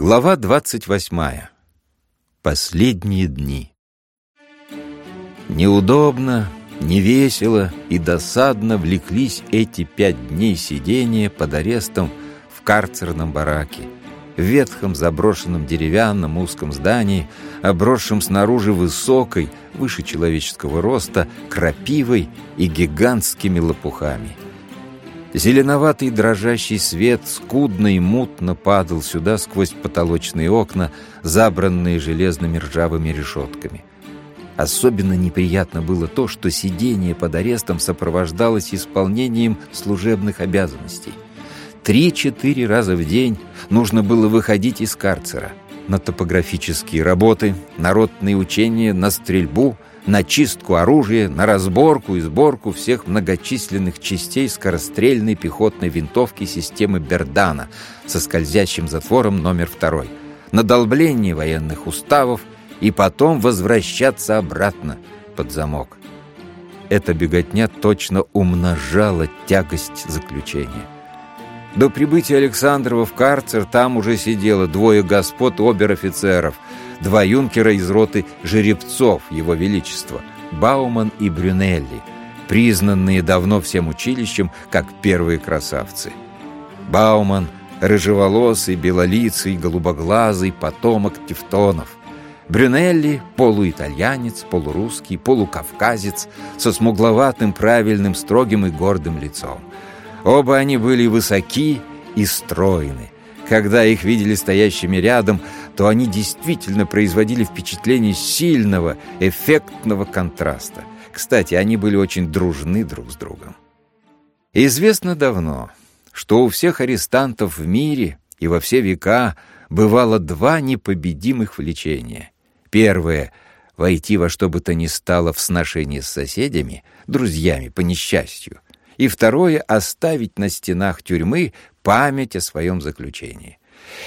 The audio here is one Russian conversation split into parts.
Глава двадцать восьмая. Последние дни. Неудобно, невесело и досадно влеклись эти пять дней сидения под арестом в карцерном бараке, в ветхом заброшенном деревянном узком здании, обросшем снаружи высокой, выше человеческого роста, крапивой и гигантскими лопухами – Зеленоватый дрожащий свет скудно и мутно падал сюда сквозь потолочные окна, забранные железными ржавыми решетками. Особенно неприятно было то, что сидение под арестом сопровождалось исполнением служебных обязанностей. Три-четыре раза в день нужно было выходить из карцера на топографические работы, народные учения, на стрельбу — на чистку оружия, на разборку и сборку всех многочисленных частей скорострельной пехотной винтовки системы Бердана со скользящим затвором номер второй, на долбление военных уставов и потом возвращаться обратно под замок. Эта беготня точно умножала тягость заключения. До прибытия Александрова в карцер там уже сидело двое господ обер-офицеров — два юнкера из роты жеребцов Его Величества, Бауман и Брюнелли, признанные давно всем училищем как первые красавцы. Бауман — рыжеволосый, белолицый, голубоглазый потомок тевтонов. Брюнелли — полуитальянец, полурусский, полукавказец, со смугловатым, правильным, строгим и гордым лицом. Оба они были высоки и стройны. Когда их видели стоящими рядом, то они действительно производили впечатление сильного, эффектного контраста. Кстати, они были очень дружны друг с другом. Известно давно, что у всех арестантов в мире и во все века бывало два непобедимых влечения. Первое — войти во что бы то ни стало в сношение с соседями, друзьями по несчастью. И второе — оставить на стенах тюрьмы память о своем заключении.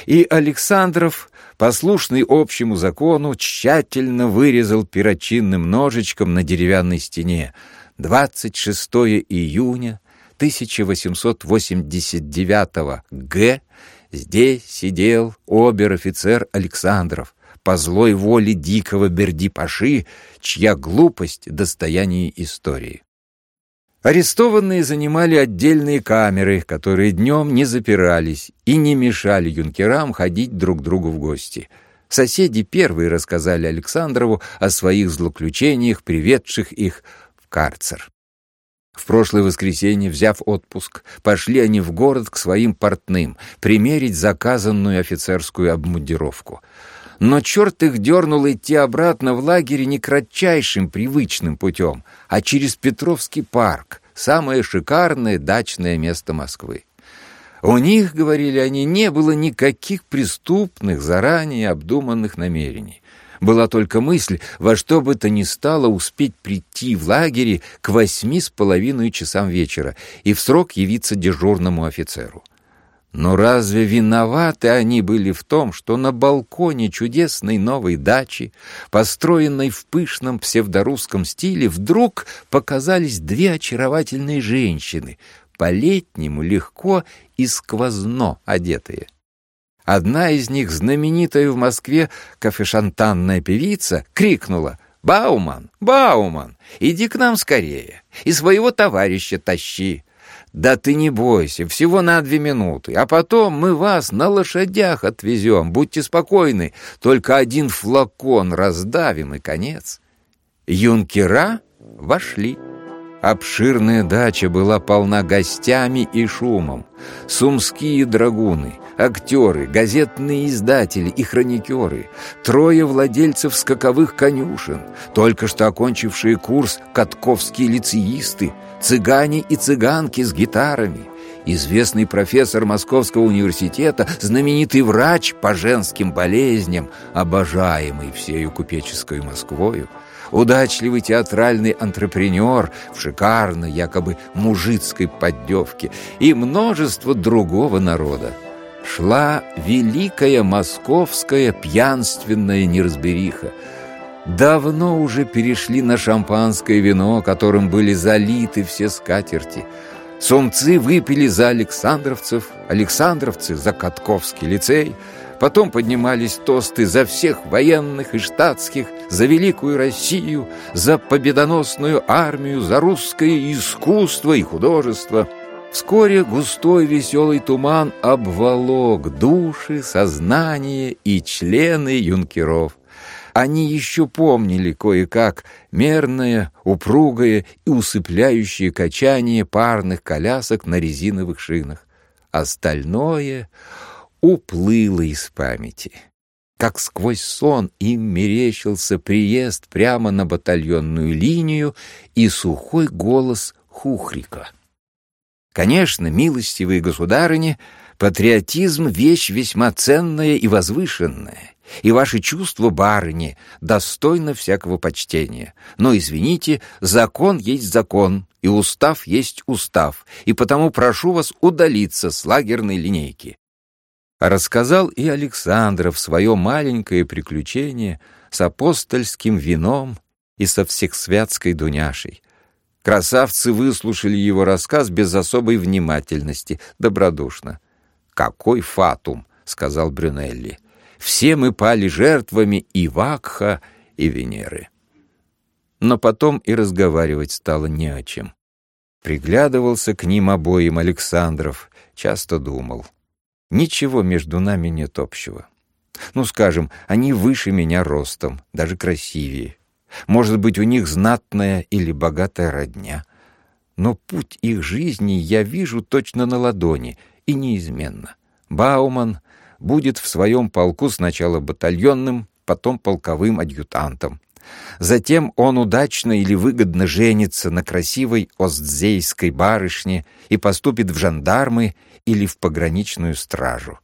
И Александров послушный общему закону, тщательно вырезал перочинным ножичком на деревянной стене 26 июня 1889 г. Здесь сидел обер-офицер Александров по злой воле дикого Берди-Паши, чья глупость — достояние истории. Арестованные занимали отдельные камеры, которые днем не запирались и не мешали юнкерам ходить друг другу в гости. Соседи первые рассказали Александрову о своих злоключениях, приведших их в карцер. В прошлое воскресенье, взяв отпуск, пошли они в город к своим портным примерить заказанную офицерскую обмундировку. Но черт их дернул идти обратно в лагере не кратчайшим привычным путем, а через Петровский парк, самое шикарное дачное место Москвы. У них, говорили они, не было никаких преступных, заранее обдуманных намерений. Была только мысль во что бы то ни стало успеть прийти в лагере к восьми с половиной часам вечера и в срок явиться дежурному офицеру. Но разве виноваты они были в том, что на балконе чудесной новой дачи, построенной в пышном псевдорусском стиле, вдруг показались две очаровательные женщины, по-летнему легко и сквозно одетые? Одна из них, знаменитая в Москве кафешантанная певица, крикнула «Бауман! Бауман! Иди к нам скорее! И своего товарища тащи!» «Да ты не бойся, всего на две минуты, а потом мы вас на лошадях отвезем, будьте спокойны, только один флакон раздавим и конец». Юнкера вошли. Обширная дача была полна гостями и шумом. Сумские драгуны, актеры, газетные издатели и хроникеры, трое владельцев скаковых конюшен, только что окончившие курс катковские лицеисты, цыгане и цыганки с гитарами, известный профессор Московского университета, знаменитый врач по женским болезням, обожаемый всею купеческой Москвою, удачливый театральный антрепренер в шикарной, якобы мужицкой поддевке. И множество другого народа. Шла великая московская пьянственная неразбериха. Давно уже перешли на шампанское вино, которым были залиты все скатерти. Сумцы выпили за Александровцев, Александровцы за Катковский лицей — Потом поднимались тосты за всех военных и штатских, за великую Россию, за победоносную армию, за русское искусство и художество. Вскоре густой веселый туман обволок души, сознание и члены юнкеров. Они еще помнили кое-как мерное, упругое и усыпляющее качание парных колясок на резиновых шинах. Остальное уплыло из памяти. Как сквозь сон им мерещился приезд прямо на батальонную линию и сухой голос Хухрика. Конечно, милостивые государыни, патриотизм — вещь весьма ценная и возвышенная, и ваши чувства, барыни, достойно всякого почтения. Но, извините, закон есть закон, и устав есть устав, и потому прошу вас удалиться с лагерной линейки. Рассказал и Александров свое маленькое приключение с апостольским вином и со всехсвятской Дуняшей. Красавцы выслушали его рассказ без особой внимательности, добродушно. «Какой фатум!» — сказал Брюнелли. «Все мы пали жертвами и Вакха, и Венеры». Но потом и разговаривать стало не о чем. Приглядывался к ним обоим Александров, часто думал. Ничего между нами нет общего. Ну, скажем, они выше меня ростом, даже красивее. Может быть, у них знатная или богатая родня. Но путь их жизни я вижу точно на ладони и неизменно. Бауман будет в своем полку сначала батальонным, потом полковым адъютантом. Затем он удачно или выгодно женится на красивой остзейской барышне и поступит в жандармы или в пограничную стражу.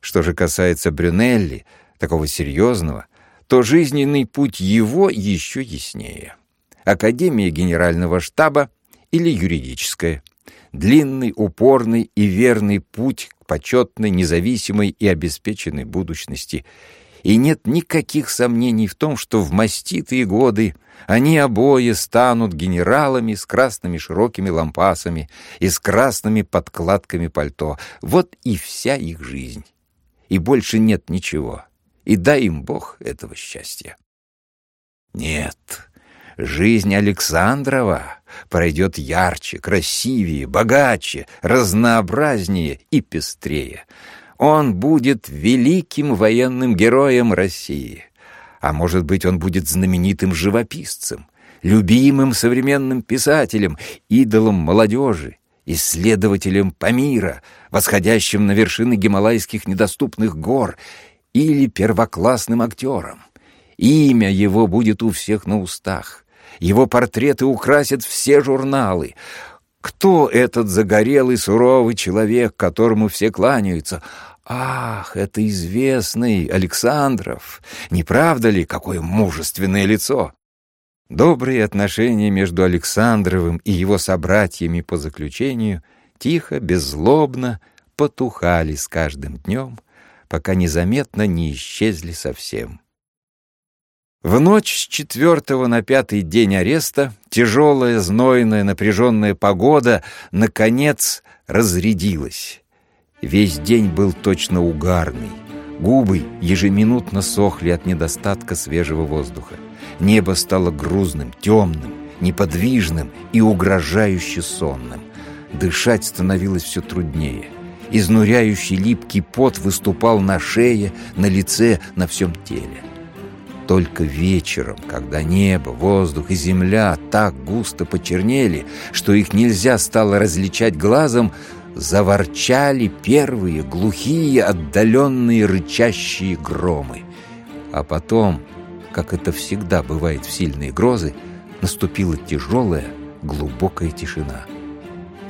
Что же касается Брюнелли, такого серьезного, то жизненный путь его еще яснее. Академия генерального штаба или юридическая. Длинный, упорный и верный путь к почетной, независимой и обеспеченной будущности. И нет никаких сомнений в том, что в маститые годы они обои станут генералами с красными широкими лампасами и с красными подкладками пальто. Вот и вся их жизнь. И больше нет ничего и дай им Бог этого счастья. Нет, жизнь Александрова пройдет ярче, красивее, богаче, разнообразнее и пестрее. Он будет великим военным героем России. А может быть, он будет знаменитым живописцем, любимым современным писателем, идолом молодежи, исследователем Памира, восходящим на вершины гималайских недоступных гор или первоклассным актером. Имя его будет у всех на устах. Его портреты украсят все журналы. Кто этот загорелый суровый человек, которому все кланяются? Ах, это известный Александров! Не правда ли, какое мужественное лицо? Добрые отношения между Александровым и его собратьями по заключению тихо, беззлобно потухали с каждым днем — пока незаметно не исчезли совсем. В ночь с четвертого на пятый день ареста тяжелая, знойная, напряженная погода наконец разрядилась. Весь день был точно угарный. Губы ежеминутно сохли от недостатка свежего воздуха. Небо стало грузным, темным, неподвижным и угрожающе сонным. Дышать становилось все труднее — Изнуряющий липкий пот выступал на шее, на лице, на всем теле. Только вечером, когда небо, воздух и земля так густо почернели, что их нельзя стало различать глазом, заворчали первые глухие, отдаленные рычащие громы. А потом, как это всегда бывает в сильные грозы, наступила тяжелая, глубокая тишина —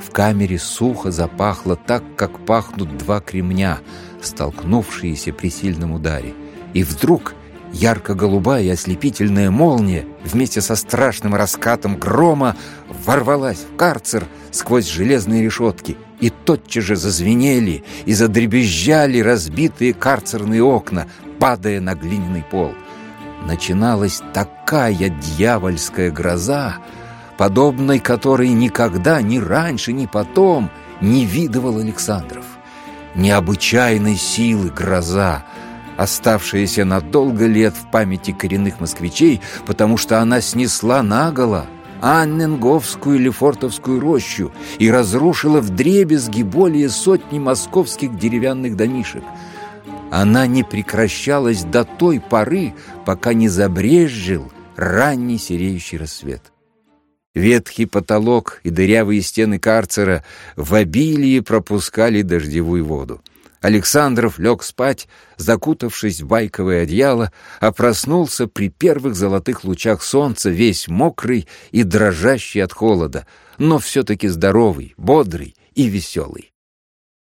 в камере сухо запахло так, как пахнут два кремня, столкнувшиеся при сильном ударе. И вдруг ярко-голубая ослепительная молния вместе со страшным раскатом грома ворвалась в карцер сквозь железные решетки, и тотчас же зазвенели и задребезжали разбитые карцерные окна, падая на глиняный пол. Начиналась такая дьявольская гроза, подобной которой никогда, ни раньше, ни потом не видывал Александров. необычайной силы гроза, оставшаяся на долго лет в памяти коренных москвичей, потому что она снесла наголо Анненговскую или Фортовскую рощу и разрушила вдребезги более сотни московских деревянных домишек. Она не прекращалась до той поры, пока не забрезжил ранний сереющий рассвет. Ветхий потолок и дырявые стены карцера в обилии пропускали дождевую воду. Александров лег спать, закутавшись в байковое одеяло, а проснулся при первых золотых лучах солнца, весь мокрый и дрожащий от холода, но все-таки здоровый, бодрый и веселый.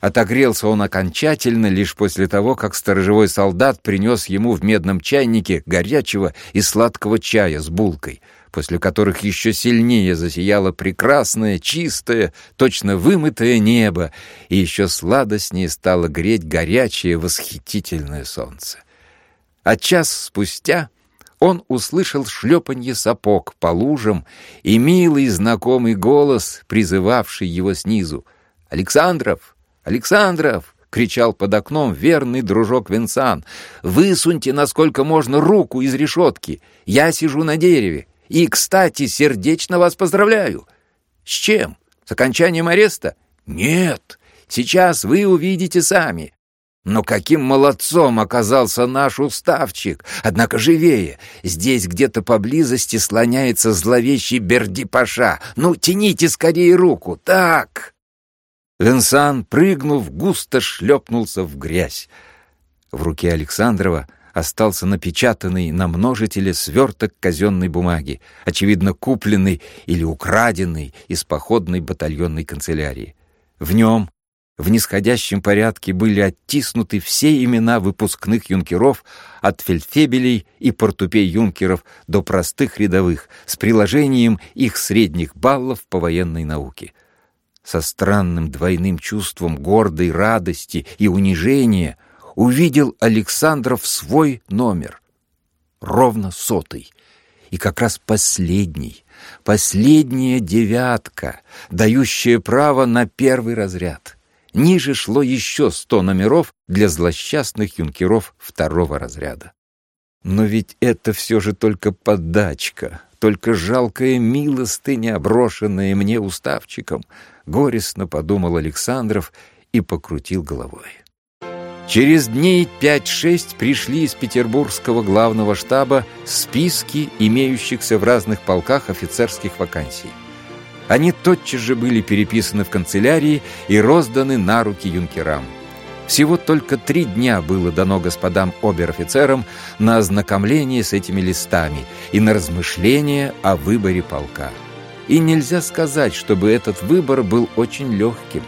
Отогрелся он окончательно лишь после того, как сторожевой солдат принес ему в медном чайнике горячего и сладкого чая с булкой — после которых еще сильнее засияло прекрасное, чистое, точно вымытое небо, и еще сладостнее стало греть горячее, восхитительное солнце. А час спустя он услышал шлепанье сапог по лужам и милый знакомый голос, призывавший его снизу. «Александров! Александров!» — кричал под окном верный дружок Винсан. «Высуньте, насколько можно, руку из решетки. Я сижу на дереве. И, кстати, сердечно вас поздравляю. С чем? С окончанием ареста? Нет, сейчас вы увидите сами. Но каким молодцом оказался наш уставчик! Однако живее! Здесь где-то поблизости слоняется зловещий Бердипаша. Ну, тяните скорее руку! Так!» Венсан, прыгнув, густо шлепнулся в грязь. В руке Александрова остался напечатанный на множителе сверток казенной бумаги, очевидно купленный или украденный из походной батальонной канцелярии. В нем в нисходящем порядке были оттиснуты все имена выпускных юнкеров от фельдфебелей и портупей юнкеров до простых рядовых с приложением их средних баллов по военной науке. Со странным двойным чувством гордой радости и унижения — увидел Александров свой номер. Ровно сотый. И как раз последний, последняя девятка, дающая право на первый разряд. Ниже шло еще сто номеров для злосчастных юнкеров второго разряда. Но ведь это все же только подачка, только жалкая милостыня, оброшенная мне уставчиком, горестно подумал Александров и покрутил головой. Через дней 5-6 пришли из петербургского главного штаба списки имеющихся в разных полках офицерских вакансий. Они тотчас же были переписаны в канцелярии и розданы на руки юнкерам. Всего только три дня было дано господам обер-офицерам на ознакомление с этими листами и на размышление о выборе полка. И нельзя сказать, чтобы этот выбор был очень легким.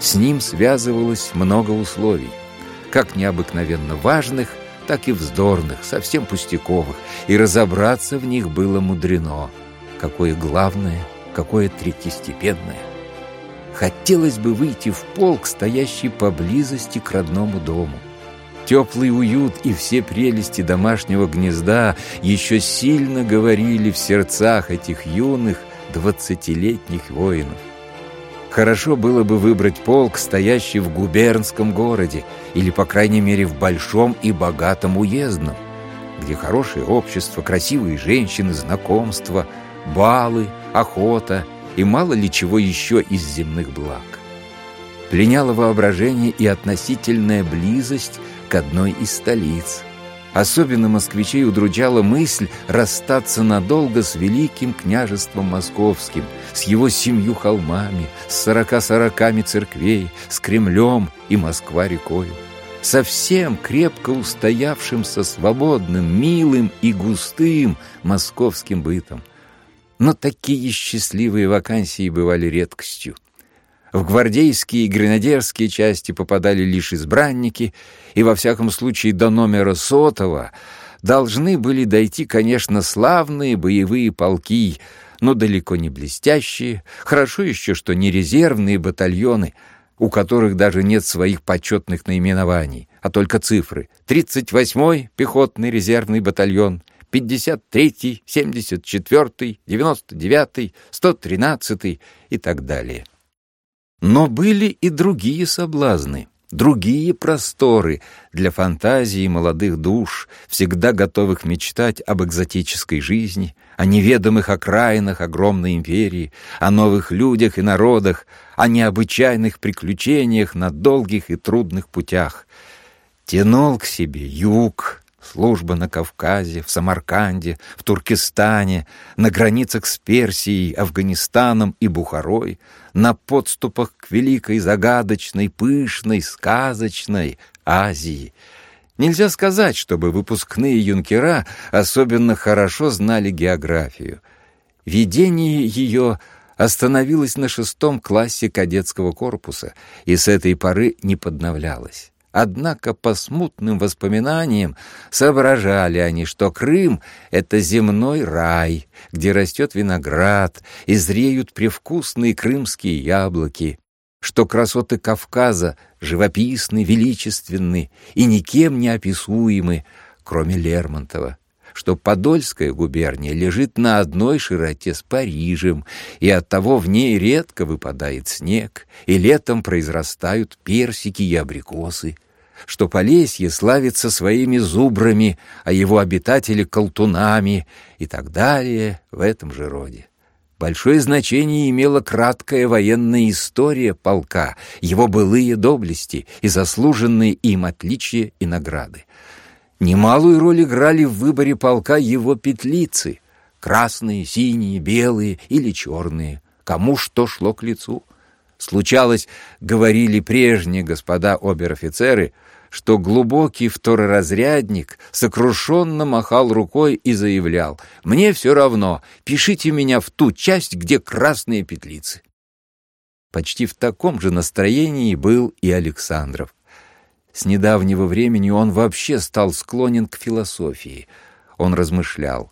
С ним связывалось много условий как необыкновенно важных, так и вздорных, совсем пустяковых, и разобраться в них было мудрено. Какое главное, какое третьестепенное. Хотелось бы выйти в полк, стоящий поблизости к родному дому. Теплый уют и все прелести домашнего гнезда еще сильно говорили в сердцах этих юных двадцатилетних воинов. Хорошо было бы выбрать полк, стоящий в губернском городе, или, по крайней мере, в большом и богатом уездном, где хорошее общество, красивые женщины, знакомства, балы, охота и мало ли чего еще из земных благ. Пленяло воображение и относительная близость к одной из столиц – Особенно москвичей удручала мысль расстаться надолго с великим княжеством московским, с его семью холмами, с сорока сороками церквей, с Кремлем и Москва-рекою. Совсем крепко устоявшимся свободным, милым и густым московским бытом. Но такие счастливые вакансии бывали редкостью. В гвардейские и гренадерские части попадали лишь избранники, и во всяком случае до номера сотого должны были дойти, конечно, славные боевые полки, но далеко не блестящие, хорошо еще, что не резервные батальоны, у которых даже нет своих почетных наименований, а только цифры. 38-й пехотный резервный батальон, 53-й, 74-й, 99-й, 113-й и так далее. Но были и другие соблазны, другие просторы для фантазии молодых душ, всегда готовых мечтать об экзотической жизни, о неведомых окраинах огромной империи, о новых людях и народах, о необычайных приключениях на долгих и трудных путях. Тянул к себе юг, служба на Кавказе, в Самарканде, в Туркестане, на границах с Персией, Афганистаном и Бухарой, на подступах к великой, загадочной, пышной, сказочной Азии. Нельзя сказать, чтобы выпускные юнкера особенно хорошо знали географию. Видение ее остановилось на шестом классе кадетского корпуса и с этой поры не подновлялось. Однако по смутным воспоминаниям соображали они, что Крым — это земной рай, где растет виноград и зреют привкусные крымские яблоки, что красоты Кавказа живописны, величественны и никем не описуемы, кроме Лермонтова что Подольская губерния лежит на одной широте с Парижем, и оттого в ней редко выпадает снег, и летом произрастают персики и абрикосы, что Полесье славится своими зубрами, а его обитатели — колтунами и так далее в этом же роде. Большое значение имела краткая военная история полка, его былые доблести и заслуженные им отличия и награды. Немалую роль играли в выборе полка его петлицы — красные, синие, белые или черные, кому что шло к лицу. Случалось, говорили прежние господа обер-офицеры — что глубокий второразрядник сокрушенно махал рукой и заявлял «Мне все равно, пишите меня в ту часть, где красные петлицы». Почти в таком же настроении был и Александров. С недавнего времени он вообще стал склонен к философии. Он размышлял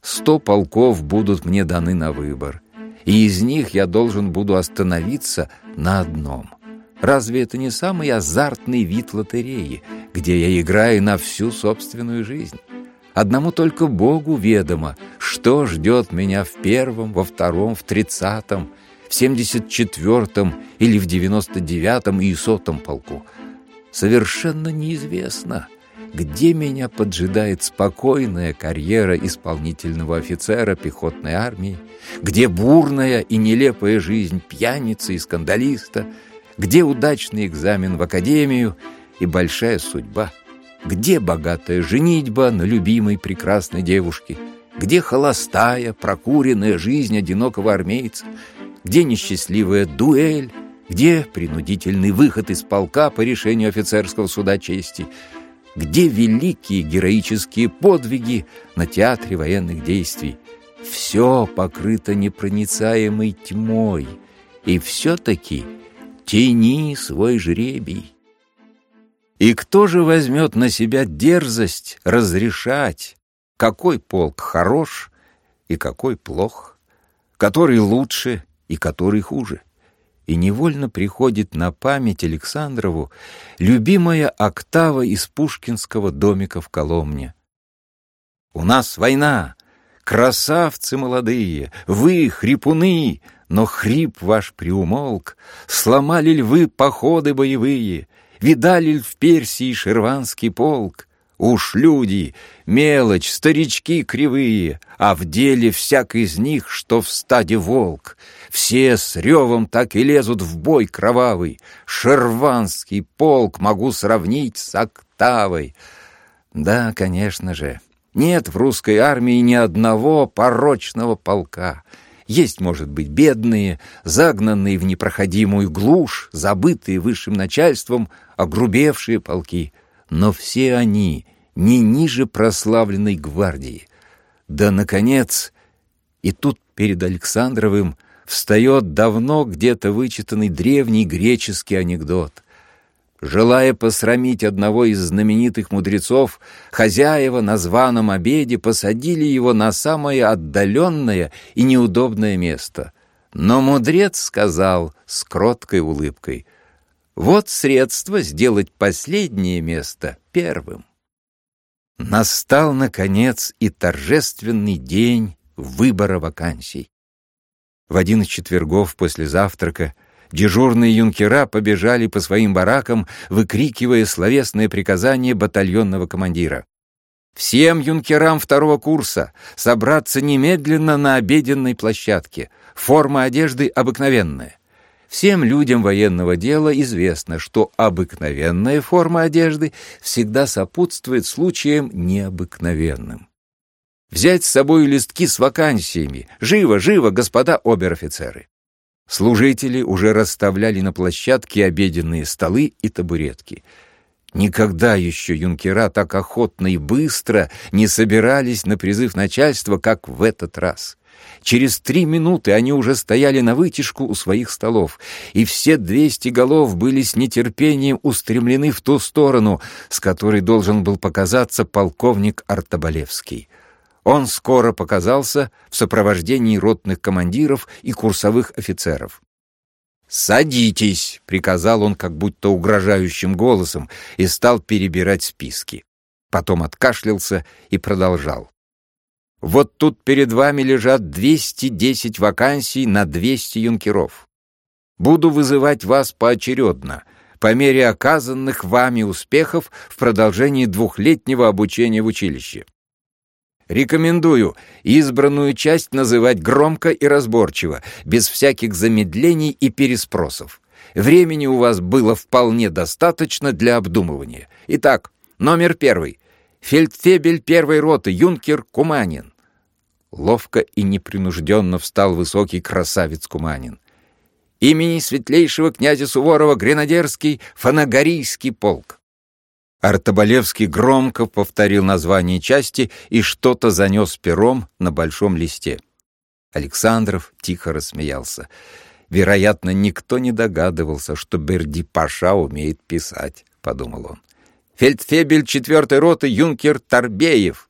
«Сто полков будут мне даны на выбор, и из них я должен буду остановиться на одном». Разве это не самый азартный вид лотереи, где я играю на всю собственную жизнь? Одному только Богу ведомо, что ждет меня в первом, во втором, в тридцатом, в семьдесят четвертом или в девяносто девятом и сотом полку. Совершенно неизвестно, где меня поджидает спокойная карьера исполнительного офицера пехотной армии, где бурная и нелепая жизнь пьяницы и скандалиста — где удачный экзамен в академию и большая судьба? Где богатая женитьба на любимой прекрасной девушке? Где холостая, прокуренная жизнь одинокого армейца? Где несчастливая дуэль? Где принудительный выход из полка по решению офицерского суда чести? Где великие героические подвиги на театре военных действий? Все покрыто непроницаемой тьмой. И все-таки тяни свой жребий. И кто же возьмет на себя дерзость разрешать, какой полк хорош и какой плох, который лучше и который хуже? И невольно приходит на память Александрову любимая октава из пушкинского домика в Коломне. «У нас война! Красавцы молодые! Вы, хрипуны, но хрип ваш приумолк, сломали ль вы походы боевые, видали ль в Персии шерванский полк? Уж люди, мелочь, старички кривые, а в деле всяк из них, что в стаде волк. Все с ревом так и лезут в бой кровавый. Шерванский полк могу сравнить с октавой. Да, конечно же, нет в русской армии ни одного порочного полка — есть, может быть, бедные, загнанные в непроходимую глушь, забытые высшим начальством, огрубевшие полки. Но все они не ниже прославленной гвардии. Да, наконец, и тут перед Александровым встает давно где-то вычитанный древний греческий анекдот. Желая посрамить одного из знаменитых мудрецов, хозяева на званом обеде посадили его на самое отдаленное и неудобное место. Но мудрец сказал с кроткой улыбкой, «Вот средство сделать последнее место первым». Настал, наконец, и торжественный день выбора вакансий. В один из четвергов после завтрака Дежурные юнкера побежали по своим баракам, выкрикивая словесные приказания батальонного командира. Всем юнкерам второго курса собраться немедленно на обеденной площадке. Форма одежды обыкновенная. Всем людям военного дела известно, что обыкновенная форма одежды всегда сопутствует случаям необыкновенным. Взять с собой листки с вакансиями. Живо, живо, господа обер-офицеры. Служители уже расставляли на площадке обеденные столы и табуретки. Никогда еще юнкера так охотно и быстро не собирались на призыв начальства, как в этот раз. Через три минуты они уже стояли на вытяжку у своих столов, и все двести голов были с нетерпением устремлены в ту сторону, с которой должен был показаться полковник Артобалевский. Он скоро показался в сопровождении ротных командиров и курсовых офицеров. «Садитесь!» — приказал он как будто угрожающим голосом и стал перебирать списки. Потом откашлялся и продолжал. «Вот тут перед вами лежат 210 вакансий на 200 юнкеров. Буду вызывать вас поочередно, по мере оказанных вами успехов в продолжении двухлетнего обучения в училище. Рекомендую избранную часть называть громко и разборчиво, без всяких замедлений и переспросов. Времени у вас было вполне достаточно для обдумывания. Итак, номер первый. Фельдфебель первой роты, юнкер Куманин. Ловко и непринужденно встал высокий красавец Куманин. Имени светлейшего князя Суворова Гренадерский фанагорийский полк. Артобалевский громко повторил название части и что-то занес пером на большом листе. Александров тихо рассмеялся. Вероятно, никто не догадывался, что Берди-Паша умеет писать, — подумал он. Фельдфебель четвертой роты юнкер Торбеев,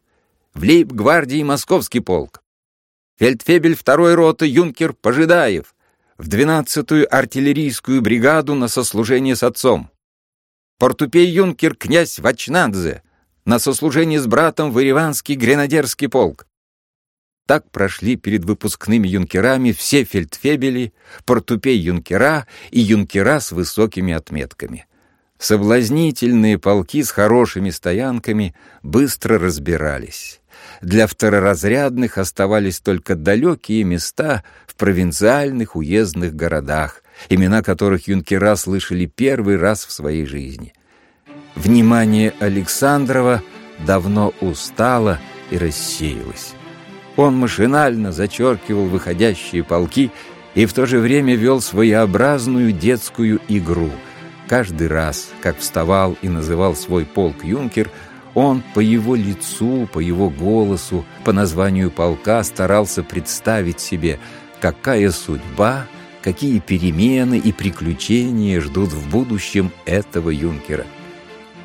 в лейб-гвардии Московский полк. Фельдфебель второй роты юнкер Пожидаев, в двенадцатую артиллерийскую бригаду на сослужение с отцом портупей-юнкер князь Вачнадзе на сослужение с братом в Ириванский гренадерский полк. Так прошли перед выпускными юнкерами все фельдфебели, портупей-юнкера и юнкера с высокими отметками. Соблазнительные полки с хорошими стоянками быстро разбирались. Для второразрядных оставались только далекие места в провинциальных уездных городах, имена которых юнкера слышали первый раз в своей жизни. Внимание Александрова давно устало и рассеялось. Он машинально зачеркивал выходящие полки и в то же время вел своеобразную детскую игру. Каждый раз, как вставал и называл свой полк юнкер, он по его лицу, по его голосу, по названию полка старался представить себе, какая судьба какие перемены и приключения ждут в будущем этого юнкера.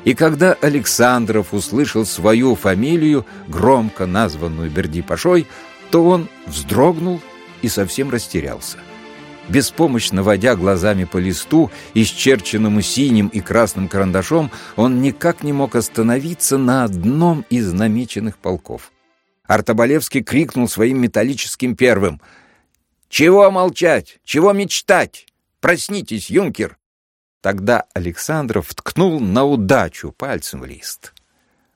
И когда Александров услышал свою фамилию, громко названную Берди-Пашой, то он вздрогнул и совсем растерялся. Беспомощно водя глазами по листу, исчерченному синим и красным карандашом, он никак не мог остановиться на одном из намеченных полков. Артобалевский крикнул своим металлическим первым — «Чего молчать? Чего мечтать? Проснитесь, юнкер!» Тогда Александров ткнул на удачу пальцем в лист.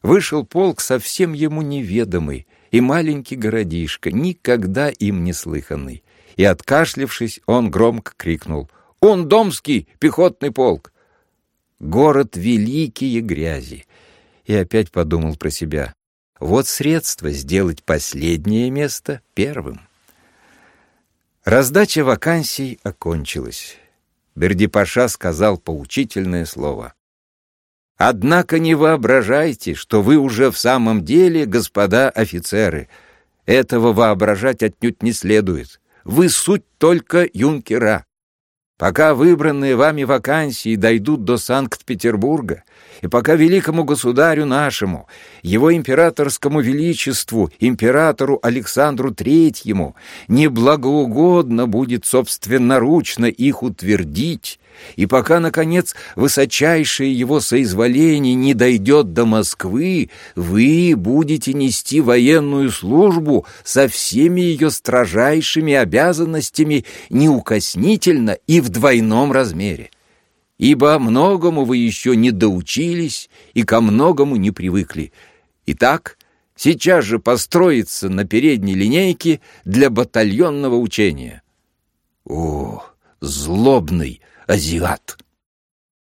Вышел полк совсем ему неведомый, и маленький городишко, никогда им не слыханный. И, откашлившись, он громко крикнул «Он домский пехотный полк!» Город великие грязи. И опять подумал про себя. Вот средство сделать последнее место первым. Раздача вакансий окончилась. Бердипаша сказал поучительное слово. «Однако не воображайте, что вы уже в самом деле, господа офицеры. Этого воображать отнюдь не следует. Вы суть только юнкера. Пока выбранные вами вакансии дойдут до Санкт-Петербурга, И пока великому государю нашему, его императорскому величеству, императору Александру Третьему, не благоугодно будет собственноручно их утвердить, и пока, наконец, высочайшее его соизволение не дойдет до Москвы, вы будете нести военную службу со всеми ее строжайшими обязанностями неукоснительно и в двойном размере ибо многому вы еще не доучились и ко многому не привыкли. Итак, сейчас же построиться на передней линейке для батальонного учения. О, злобный азиат!